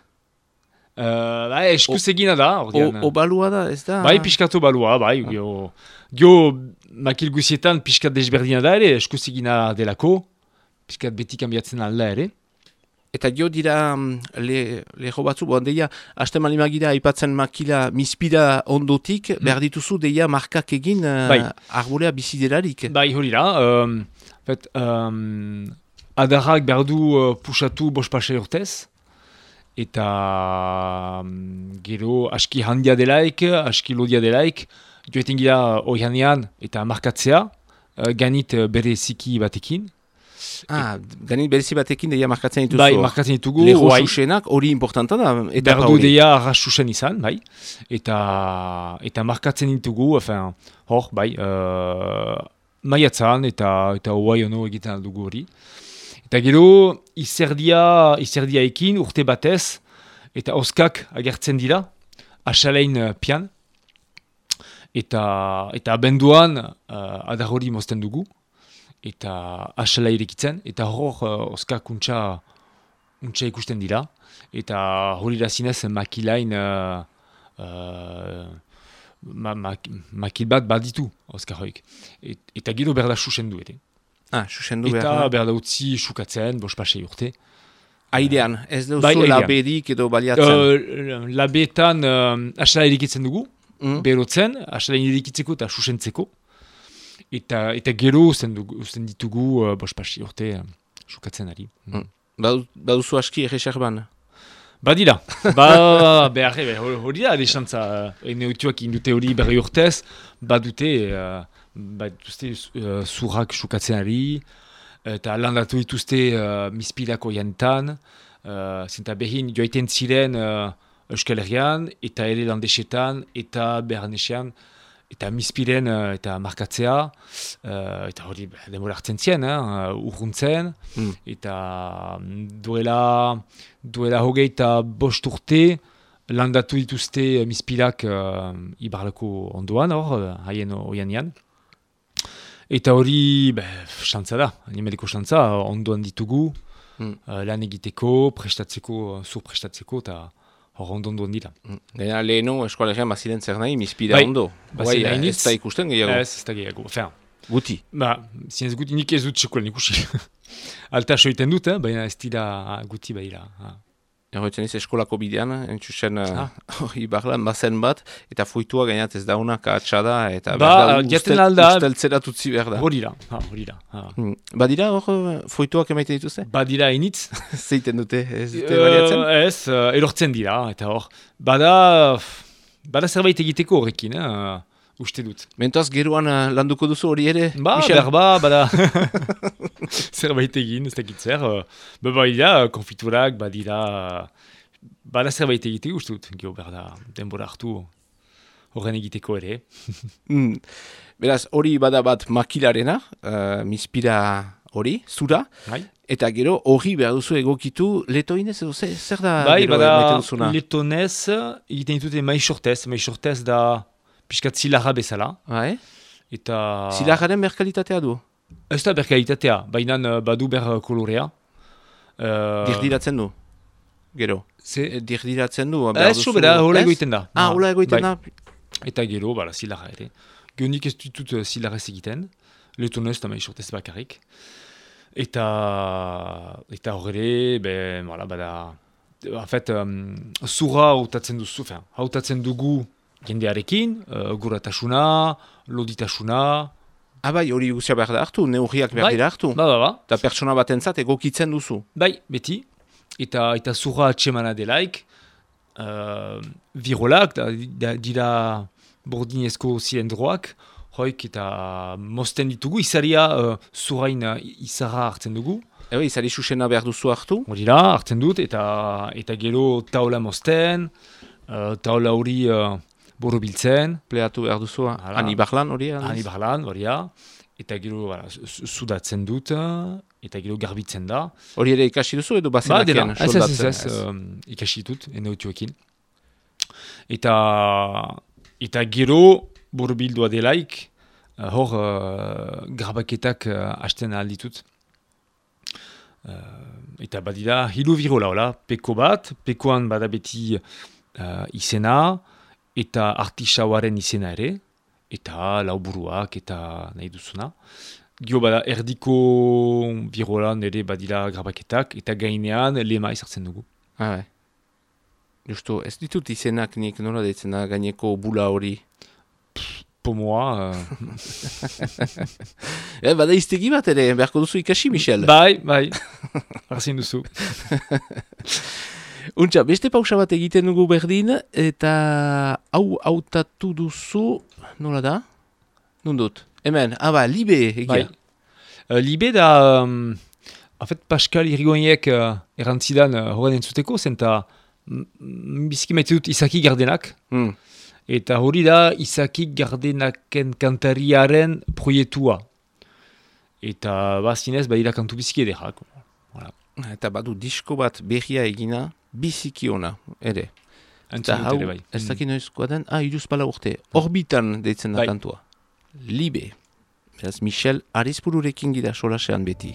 Uh, bai, eskuz egina da, O, ordean. obalua da, ez da? Bai, pixkatu balua, bai. Gio, gio makil guzietan pixkat desberdina da ere, eskuz egina delako. Pixkat beti kanbiatzen alda ere. Eta gio dira mm, le, leho batzu, bon, deia, haste malimagira aipatzen makila mispira ondotik, behar dituzu deia markak egin uh, Bai. arbolea biziderarik. Bai, hori da. Um, fet, um, adarrak behar du uh, pusatu bost pasai urtez. Eta um, gero aski handia delaik, aski lodia delaik. Joetan gira oianean eta markatzea. Uh, ganit uh, bere ziki batekin. Ah, ganit berezi batekin deia markatzen dituzu. Bai, markatzen ditugu. Bai. susenak hori importanta da. Eta Behar du deia arrasusen izan, bai. Eta, eta markatzen ditugu, enfin, hor, bai, uh, maiatzan eta eta hoai ono egiten aldugu hori. Eta gero, izerdia, izerdia ekin urte batez, eta oskak agertzen dira, asalein uh, pian, eta, eta abenduan uh, adar hori mozten dugu, eta asala irekitzen, eta hor uh, oskak untxa, untxa ikusten dira, eta hori da zinez makilain uh, uh, ma, ma, makil bat baditu oskar hoik. Et, eta gero berda susen du ere. Ah, susendu Eta behar. da. berda utzi sukatzen, bos pasei urte. Airean, ez duzu Bai, laberik edo baliatzen. Uh, labetan uh, asala irikitzen dugu, Mm. berotzen, asala irikitzeko eta susentzeko. Eta, eta gero uzten, ditugu uh, bos pasei urte uh, sukatzen ari. Mm. Badu- Baduzu aski erreserban. Badira, [laughs] ba, behar, be, hori da, desantza, ene oituak indute hori berri urtez, badute, uh, badute uh, zurrak sukatzen ari, eta landatu dituzte uh, mispilako jantan, uh, zinta behin joaiten ziren uh, Euskal Herrian, eta ere landesetan, eta beharnesean, eta mispiren uh, eta markatzea, uh, eta hori be, denbora hartzen zien, eh, uh, urruntzen, Mm. eta duela, duela hogei eta bost urte, landatu dituzte mispilak uh, ibarleko ondoan, hor, haien oianean. Eta hori, be, xantza da, animaliko xantza, ondoan ditugu, Mm. uh, lan egiteko, prestatzeko, uh, zur prestatzeko, eta hor ondo dira. Mm. Gaina leheno eskoalegean baziren zer nahi, mispira Bai, ondo. Bai, ez da ikusten gehiago. Ez, ez da gehiago, enfin, Guti. Ba, zinez guti nik ez dut sekulen ikusi. [laughs] Alta soiten dut, eh? baina ez dira guti baira. Erroetzen ez eskolako bidean, entzusen Ah. [laughs] uh, ibarlan bazen bat, eta foitua gainat ez dauna katxada, eta Ba, behar da jaten ustel- alda- usteltzera tutzi behar da. Hori da, hori da. Mm. Badira hor uh, foituak emaiten dituzte? Badira initz. [laughs] Zeiten dute, ez dute baliatzen? Eh, ez, uh, erortzen dira, eta hor. Bada, bada zerbait egiteko horrekin, eh? Uste dut. Mentoaz geruan uh, landuko duzu hori ere, Ba, Michel? berba, bada. [laughs] zerbait egin, ez dakit zer. Uh, ba, badira, konfiturak, badira, bada zerbait egiteko uste dut. Gio, berda, denbora hartu horren egiteko ere. [laughs] Mm. Beraz, hori bada bat makilarena, uh, mispira hori, zura, Bai? eta gero hori behar duzu egokitu letoinez edo zer, da Bai, gero bada duzuna? letonez, egiten ditute maixortez, maixortez da pixkat zilarra bezala. Bai? Eta... Zilarraren berkalitatea du? Ez da berkalitatea, baina uh, badu ber kolorea. Uh, Dirdiratzen du? Gero? Ze... Dirdiratzen du? Ez, sobera, hola Ez? egoiten da. Ah, hola egoiten bai. da? Eta gero, bala, zilarra ere. Geunik ez ditut zilarrez egiten, letonez eta maixortez bakarrik. Eta, eta horre, be, voilà, bada, en fait, um, zurra hautatzen duzu, hautatzen dugu jendearekin, uh, guratasuna, loditasuna, Ah, bai, hori guztia behar da hartu, neurriak behar Bai. dira hartu. ba, ba, ba, Eta pertsona batentzat egokitzen duzu. bai, beti, eta eta zurra atxemana delaik, uh, virolak, da, da, dira bordinezko zilendroak, hoik eta mosten ditugu, izaria uh, zurrain uh, izarra hartzen dugu, Ebe, izari susena behar duzu hartu. hori da, hartzen dut, eta eta gero taula mosten, uh, taula hori uh, borobiltzen, Pleatu behar duzu, anibarlan hori. aldiz? Hani barlan, hori eta gero bara, su- sudatzen dut, eta gero garbitzen da. Hori ere ikasi duzu edo Ba, bazenakian ez ez ez, ez, um, ikasi ditut, ene oituekin. Eta, eta gero, borbildua delaik, uh, hor uh, grabaketak uh, hasten alditut. Uh, eta badira hilu virola, hola, peko bat, pekoan bada beti uh, izena, eta artisauaren izena ere, eta lauburuak eta nahi duzuna. Gio bada erdiko virolan ere badira grabaketak, eta gainean lema izartzen dugu. Ah, bai. Justo, ez ditut izenak nik nola detzena gaineko bula hori. Pomoa... [laughs] E, bada iztegi bat ere, beharko duzu ikasi, Michel. bai, bai, arzien duzu. [laughs] Untxa, beste pausa bat egiten dugu berdin, eta hau hautatu duzu, nola da? Nundut? Hemen, aba, libe, egia. Bai. Uh, libe da... Um, en fait, Pascal Irigoinek uh, errantzidan uh, horren entzuteko, zenta mm, biziki maite dut Izaki Gardenak, Hmm. eta hori da Izaki Gardenaken kantariaren proietua. Eta bazinez, badira kantu biziki ederrak. Eta badu disko bat berria egina, biziki ona, ere. Dut ere bai. ez dakit noizkoa den, ah, iruz pala urte, orbitan deitzen da Bai. kantua. Libe. Beraz, Michel Arizpururekin gira solasean beti.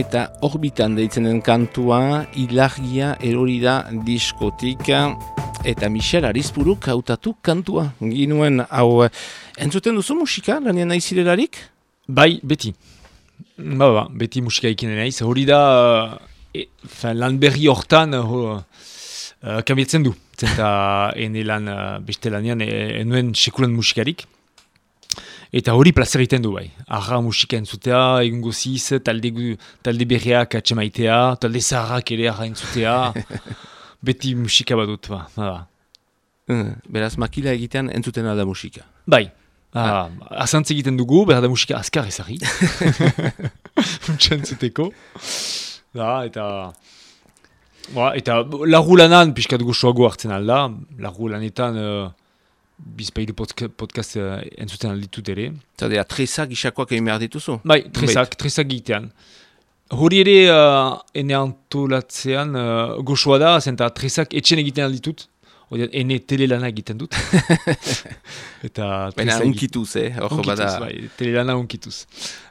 Eta orbitan deitzen den kantua, ilargia erori da diskotik, eta Michel Arizpuruk hautatu kantua. Ginuen, hau, entzuten duzu musika, lanien nahi zirelarik? Bai, beti. Ba, ba, beti musika ikinen naiz. Hori da, e, fin, lan berri hortan, ho, uh, kambiatzen du. Zenta, ene lan, uh, beste lanean, e, enuen sekulan musikarik. Eta hori plazer egiten du bai. Arra musika entzutea, egun goziz, talde, talde berriak atxemaitea, talde zaharrak ere arra entzutea. [laughs] Beti musika badut, ba. ba. Eh, Beraz, makila egitean entzuten alda musika. Bai. Ah, Azantz egiten dugu, behar da musika azkar ezari. [laughs] [laughs] Txentzuteko. Da, eta... Ba, eta lagu lanan pixkat gozoago hartzen alda. Lagu lanetan uh, bizpailu podca podcast uh, entzuten alditut ere. Zerdea, tresa gisakoak egin behar dituzu? Bai, tresak, tresak egitean. Hori ere uh, ene antolatzean uh, gozoa da, zenta tresak etxen egiten alditut. Hori ene telelana egiten dut. [laughs] eta Baina tresak egiten- unkituz, eh? Hor Unkituz, bada... bai, telelana unkituz.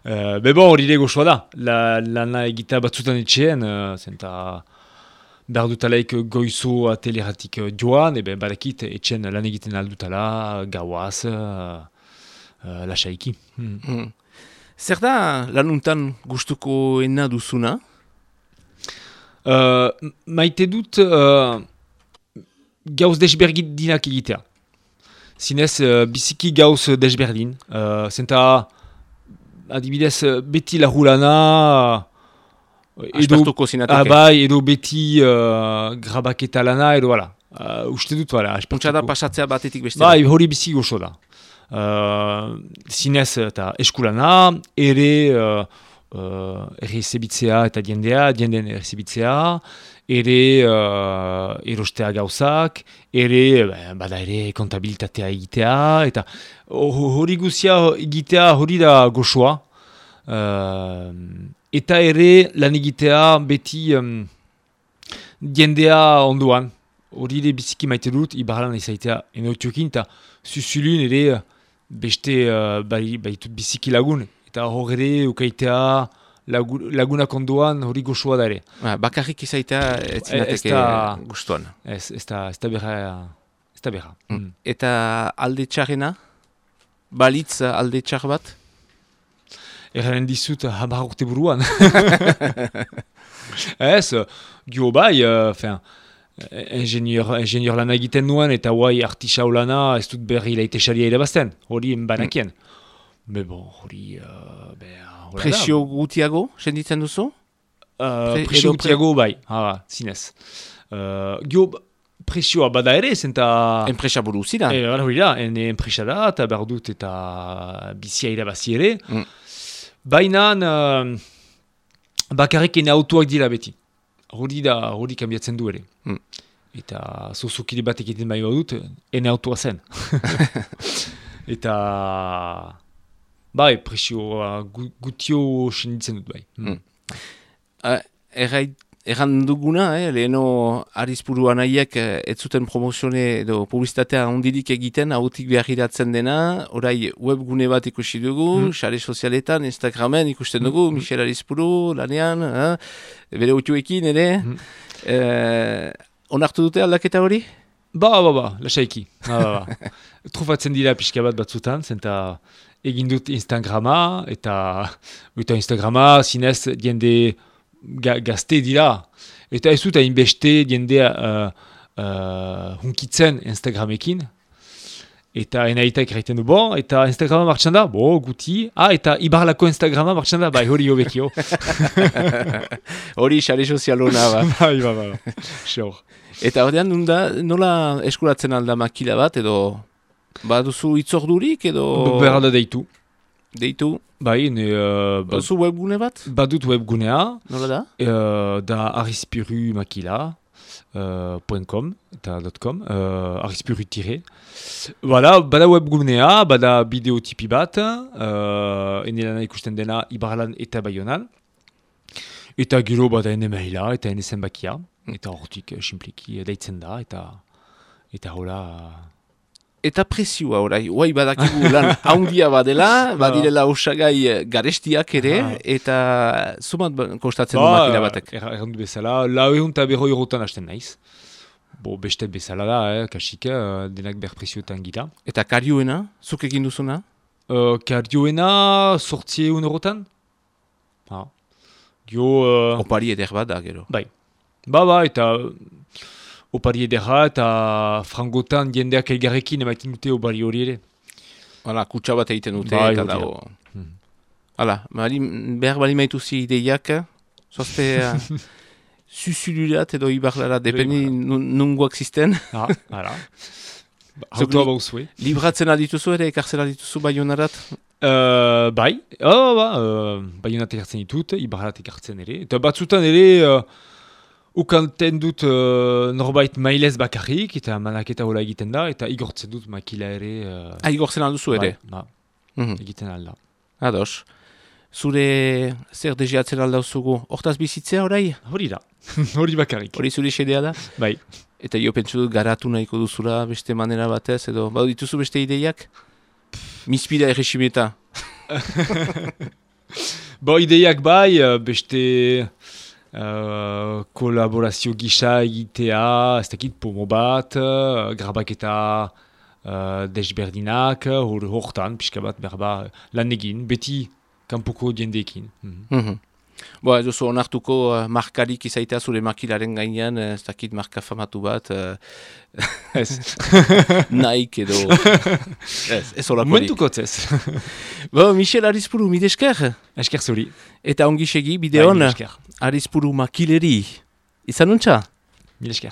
Uh, Bebo hori ere gozoa da, la, lana egitea batzutan etxean, uh, zenta behar dutalaik goizo teleratik uh, joan, ebe badakit etxean lan egiten aldutala, gauaz, uh, uh, lasaiki. Hmm. Hmm. Zer da lanuntan gustuko ena duzuna? Uh, maite dut uh, gauz desberdinak egitea. Zinez, uh, biziki gauz desberdin. Uh, zenta, adibidez, beti lahulana... Uh, Aspertuko ah, zinateke. bai, edo beti uh, grabaketa lana, edo wala. Uh, uste dut, wala. Puntsa da aspertuko. pasatzea batetik bestera. Bai, hori bizi gozo da. Uh, zinez eta eskulana, ere uh, uh, errezibitzea eta diendea, dienden errezibitzea, ere uh, erostea gauzak, ere, eh, bada ere kontabilitatea egitea, eta ho- hori guzia egitea hori da gozoa. Uh, eta ere lan egitea beti um, diendea onduan. Hori ere biziki maite dut, ibarlan izaitea enoitiokin, eta zuzulun ere beste uh, bai, baitut biziki lagun. Eta hor ere ukaitea lagu, lagunak onduan hori gozoa da ere. Ba, bakarrik izaitea ez ez zinateke da- gustuan. Ez, ez da, ez da berra, ez da berra. Mm. Eta alde txarrena? Balitz alde txar bat? Erren dizut uh, hamar urte buruan. [laughs] ez, uh, gio bai, uh, fin, ingenieur, ingenieur lana egiten nuen eta guai artisau lana ez dut berri laitesaria irabazten. Hori banakien. Me bon, hori... Uh, be. Presio gutiago, senditzen duzu? Uh, Pre- presio gutiago bai, ah, zinez. Uh, gio, presioa bada ere, zenta... Enpresa buru zira. E, hori da, ene enpresa da, eta behar dut eta bizia irabazi ere. Mm. Baina, uh, bakarrik ene autoak dira beti. Hori da, hori kambiatzen du ere. Mm. Eta zuzukide bat egiten bai badut, ene autoa zen. [laughs] eta... Bai, presioa gu, gutio senditzen dut bai. Mm. Uh, errai, erran duguna, eh, leheno arizpuru anaiek eh, ez zuten promozione edo publizitatea ondirik egiten, hautik behagiratzen dena, orai webgune bat ikusi dugu, Mm. sare sozialetan, Instagramen ikusten dugu, Mm. Michel Arizpuru, lanean, eh, bere utxuekin ere. Mm. Eh, onartu dute aldaketa hori? Ba, ba, ba, lasaiki. Ba, ba, ba. [laughs] Trufatzen dira pixka bat batzutan, zenta egin dut Instagrama, eta, eta Instagrama zinez diende ga, gazte dira. Eta ez dut hainbeste diendea uh, uh, hunkitzen Instagramekin. Eta enaitak egiten du, bo, eta Instagrama martxan da, bo, guti. Ah, eta Ibarlako Instagrama martxan da, bai, hori hobekio. [laughs] [laughs] Hori sare sozialona ba. [laughs] bai, ba, ba, xor. Eta ordean nunda, nola eskuratzen alda makila bat, edo baduzu itzordurik, edo Behar da deitu. Deitu, Bai, ne, uh, ba- baduzu webgune bat, badut webgunea, nola da? Uh, da arispiru makila uh, .com eta .com uh, arispiru tire voilà, bada webgunea bada bideotipi bat uh, ene lana ikusten dena ibarlan eta baionan. Eta gero bada ene maila eta ene zenbakia. Eta hortik simpliki deitzen da eta eta hola Eta presioa orai, guai badakigu lan [laughs] haundia badela, badirela osagai eh, garestiak ere, Aha. eta zumat ba- kostatzen du makina batek. er- errandu bezala, lau egun eta berroi eurotan hasten naiz. Bo, beste bezala da, eh, kasik, eh, denak berpresioetan gira. Eta kariuena, zuk egin duzuna? Uh, kardioena, sortzi egun eurotan? Ha. Gio, uh, Opari eder bat da, gero. bai. Ba, ba, eta uh, opari edera eta frangotan jendeak elgarrekin emaiten dute opari hori ere. Hala, kutsa bat egiten dute, Bai, eta dago. Hala, bali, behar bali maituzi ideiak, zoazte uh, [laughs] susulurat edo ibarlara, dependi nun- nungoak zisten. Ha, hala. [laughs] Ba, Autoa li- bauzue. Libratzen adituzu ere, ekartzen adituzu baionarat? Uh, bai, oh, ba, uh, baionat ekartzen ditut, ibarrat ekartzen ere. Eta batzutan ere, uh, ukanten dut uh, norbait mailez bakarrik, eta manaketa hola egiten da, eta igortzen dut makila ere. Uh, Ah, igortzen alduzu ere. Bai, ba, Mhm. egiten alda. Ados. Zure zer deziatzen aldauzugu, hortaz bizitzea orai? Hori da, [laughs] hori bakarrik. Hori zure xedea da? Bai, Eta jo pentsu dut garatu nahiko duzula beste manera batez, edo bau dituzu beste ideiak? Mispira erresimeta. [laughs] bo ideiak bai, uh, beste kolaborazio gisa egitea, ez dakit pomo bat, uh, grabaketa uh, desberdinak, hor hortan, pixka bat berba lan egin, beti kanpoko jendeekin. Mhm. Mhm. Bo, ez duzu onartuko uh, markarik izaitea zure makilaren gainean, ez dakit marka famatu bat, [laughs] uh, Ez, [laughs] Nike edo... ez, ez olakorik. momentuko ez. Bo, Michel Arizpuru, midesker. Esker zuri. Eta ongi segi, bideon, mil esker. Arizpuru makileri. Izan nuntza? Mil esker.